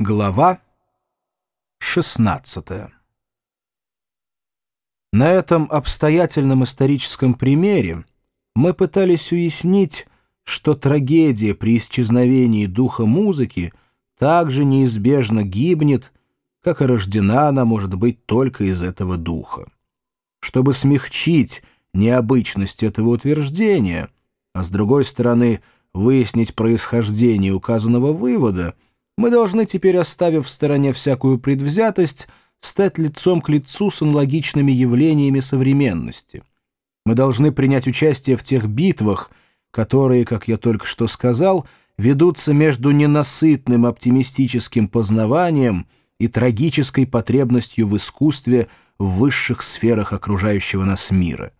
Глава 16 На этом обстоятельном историческом примере мы пытались уяснить, что трагедия при исчезновении духа музыки также неизбежно гибнет, как и рождена она может быть только из этого духа. Чтобы смягчить необычность этого утверждения, а с другой стороны выяснить происхождение указанного вывода – мы должны теперь, оставив в стороне всякую предвзятость, стать лицом к лицу с аналогичными явлениями современности. Мы должны принять участие в тех битвах, которые, как я только что сказал, ведутся между ненасытным оптимистическим познаванием и трагической потребностью в искусстве в высших сферах окружающего нас мира.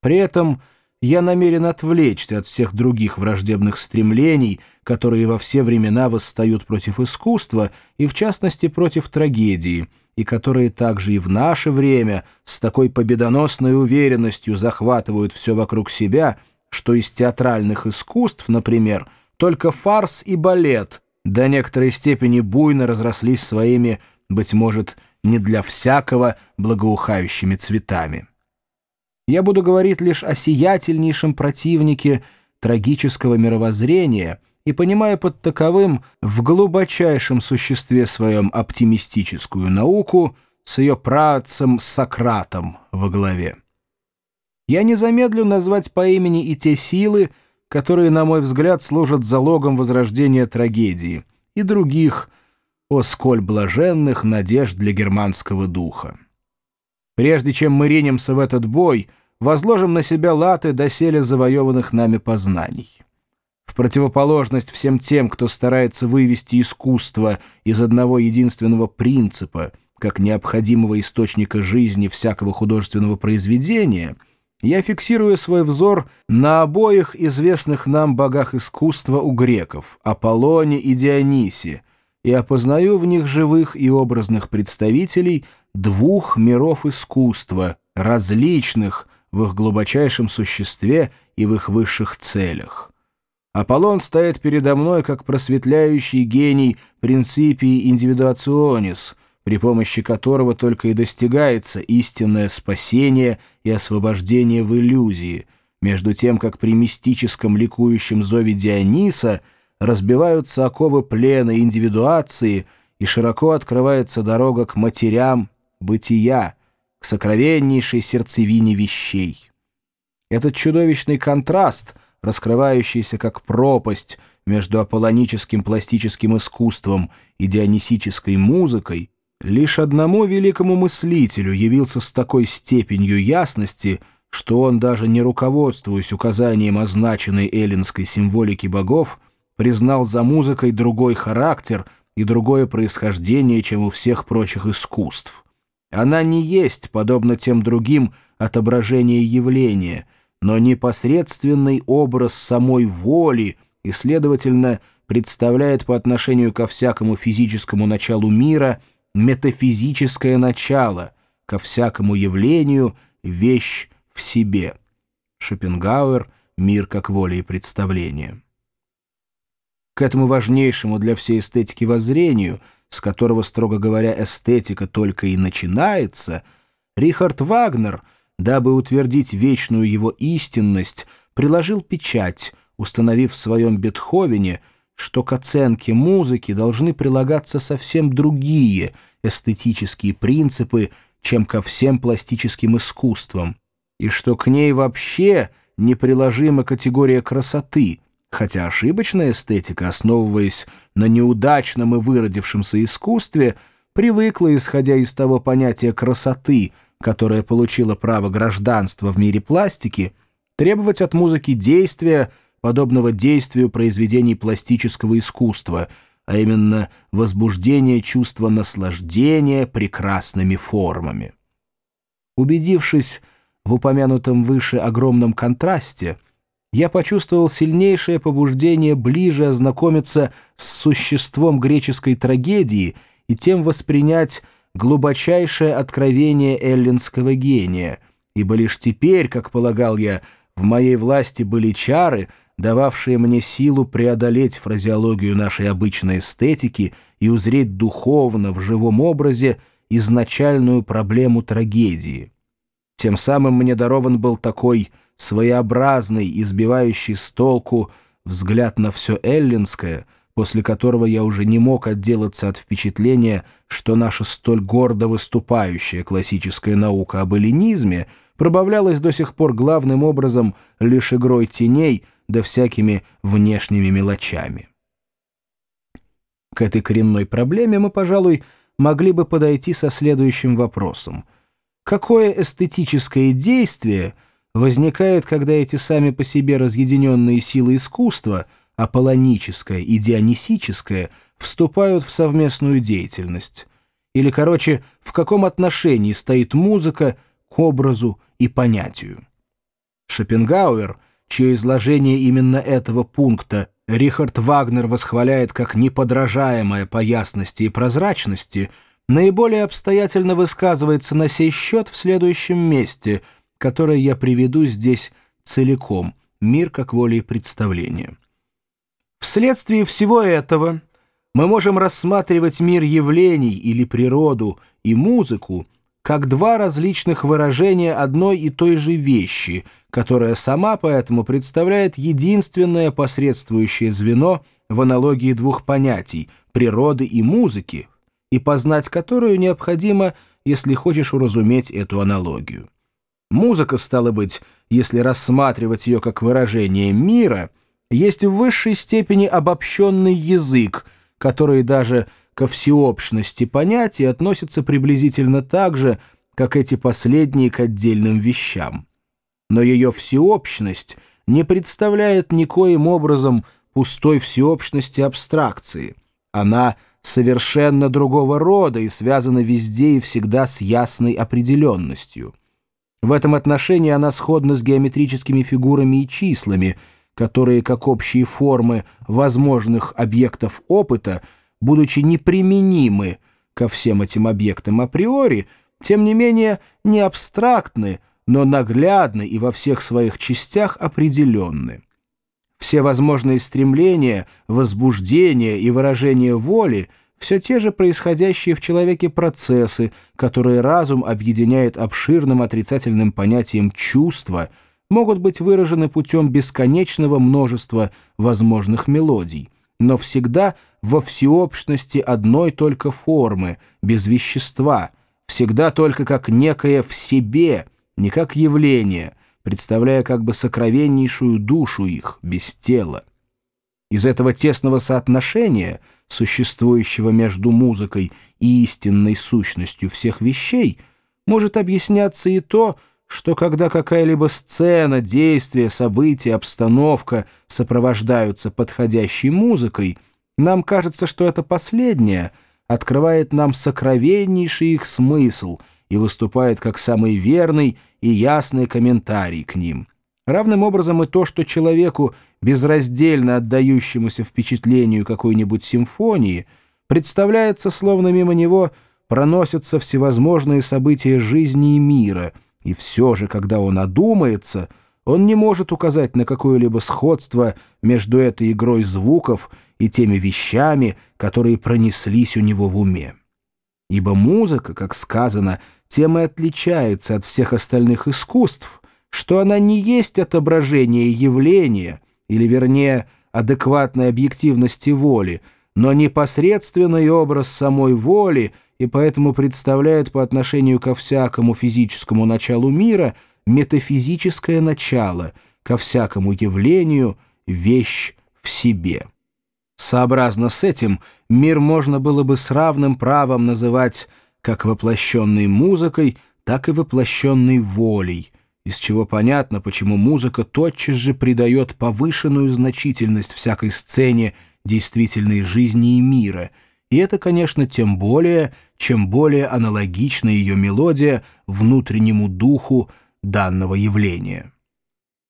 При этом я намерен отвлечься от всех других враждебных стремлений, которые во все времена восстают против искусства и, в частности, против трагедии, и которые также и в наше время с такой победоносной уверенностью захватывают все вокруг себя, что из театральных искусств, например, только фарс и балет до некоторой степени буйно разрослись своими, быть может, не для всякого благоухающими цветами я буду говорить лишь о сиятельнейшем противнике трагического мировоззрения и понимая под таковым в глубочайшем существе своем оптимистическую науку с ее праотцем Сократом во главе. Я не замедлю назвать по имени и те силы, которые, на мой взгляд, служат залогом возрождения трагедии, и других, о сколь блаженных надежд для германского духа. Прежде чем мы ринемся в этот бой, возложим на себя латы доселе завоеванных нами познаний. В противоположность всем тем, кто старается вывести искусство из одного единственного принципа, как необходимого источника жизни всякого художественного произведения, я фиксирую свой взор на обоих известных нам богах искусства у греков, Аполлоне и Дионисе, и опознаю в них живых и образных представителей – двух миров искусства, различных в их глубочайшем существе и в их высших целях. Аполлон стоит передо мной как просветляющий гений принципии индивидуационис, при помощи которого только и достигается истинное спасение и освобождение в иллюзии, между тем, как при мистическом ликующем зове Диониса разбиваются оковы плена индивидуации и широко открывается дорога к матерям бытия, к сокровеннейшей сердцевине вещей. Этот чудовищный контраст, раскрывающийся как пропасть между аполлоническим пластическим искусством и дионисической музыкой, лишь одному великому мыслителю явился с такой степенью ясности, что он, даже не руководствуясь указанием означенной эллинской символики богов, признал за музыкой другой характер и другое происхождение, чем у всех прочих искусств. Она не есть, подобно тем другим, отображение явления, но непосредственный образ самой воли и, следовательно, представляет по отношению ко всякому физическому началу мира метафизическое начало, ко всякому явлению вещь в себе. Шопенгауэр «Мир как воля и представление». К этому важнейшему для всей эстетики воззрению – с которого, строго говоря, эстетика только и начинается, Рихард Вагнер, дабы утвердить вечную его истинность, приложил печать, установив в своем Бетховене, что к оценке музыки должны прилагаться совсем другие эстетические принципы, чем ко всем пластическим искусствам, и что к ней вообще неприложима категория красоты — хотя ошибочная эстетика, основываясь на неудачном и выродившемся искусстве, привыкла, исходя из того понятия красоты, которое получило право гражданства в мире пластики, требовать от музыки действия, подобного действию произведений пластического искусства, а именно возбуждение чувства наслаждения прекрасными формами. Убедившись в упомянутом выше огромном контрасте, я почувствовал сильнейшее побуждение ближе ознакомиться с существом греческой трагедии и тем воспринять глубочайшее откровение эллинского гения, ибо лишь теперь, как полагал я, в моей власти были чары, дававшие мне силу преодолеть фразеологию нашей обычной эстетики и узреть духовно в живом образе изначальную проблему трагедии. Тем самым мне дарован был такой своеобразный, избивающий с толку взгляд на все эллинское, после которого я уже не мог отделаться от впечатления, что наша столь гордо выступающая классическая наука об эллинизме пробавлялась до сих пор главным образом лишь игрой теней да всякими внешними мелочами. К этой коренной проблеме мы, пожалуй, могли бы подойти со следующим вопросом. Какое эстетическое действие возникает, когда эти сами по себе разъединенные силы искусства, аполлоническое и дионисическое, вступают в совместную деятельность? Или, короче, в каком отношении стоит музыка к образу и понятию? Шопенгауэр, чье изложение именно этого пункта Рихард Вагнер восхваляет как неподражаемое по ясности и прозрачности, наиболее обстоятельно высказывается на сей счет в следующем месте, которое я приведу здесь целиком «Мир как воля и представление». Вследствие всего этого мы можем рассматривать мир явлений или природу и музыку как два различных выражения одной и той же вещи – которая сама поэтому представляет единственное посредствующее звено в аналогии двух понятий — природы и музыки, и познать которую необходимо, если хочешь уразуметь эту аналогию. Музыка, стала быть, если рассматривать ее как выражение мира, есть в высшей степени обобщенный язык, который даже ко всеобщности понятий относится приблизительно так же, как эти последние к отдельным вещам но ее всеобщность не представляет никоим образом пустой всеобщности абстракции. Она совершенно другого рода и связана везде и всегда с ясной определенностью. В этом отношении она сходна с геометрическими фигурами и числами, которые, как общие формы возможных объектов опыта, будучи неприменимы ко всем этим объектам априори, тем не менее не абстрактны, но наглядны и во всех своих частях определенны. Все возможные стремления, возбуждения и выражения воли – все те же происходящие в человеке процессы, которые разум объединяет обширным отрицательным понятием чувства, могут быть выражены путем бесконечного множества возможных мелодий, но всегда во всеобщности одной только формы, без вещества, всегда только как некое в себе – не как явление, представляя как бы сокровеннейшую душу их, без тела. Из этого тесного соотношения, существующего между музыкой и истинной сущностью всех вещей, может объясняться и то, что когда какая-либо сцена, действие, событие, обстановка сопровождаются подходящей музыкой, нам кажется, что это последнее открывает нам сокровеннейший их смысл — и выступает как самый верный и ясный комментарий к ним. Равным образом и то, что человеку, безраздельно отдающемуся впечатлению какой-нибудь симфонии, представляется, словно мимо него проносятся всевозможные события жизни и мира, и все же, когда он одумается, он не может указать на какое-либо сходство между этой игрой звуков и теми вещами, которые пронеслись у него в уме. Ибо музыка, как сказано, тем и отличается от всех остальных искусств, что она не есть отображение явления, или, вернее, адекватной объективности воли, но непосредственный образ самой воли и поэтому представляет по отношению ко всякому физическому началу мира метафизическое начало, ко всякому явлению вещь в себе. Сообразно с этим мир можно было бы с равным правом называть как воплощенной музыкой, так и воплощенной волей, из чего понятно, почему музыка тотчас же придает повышенную значительность всякой сцене действительной жизни и мира, и это, конечно, тем более, чем более аналогична ее мелодия внутреннему духу данного явления.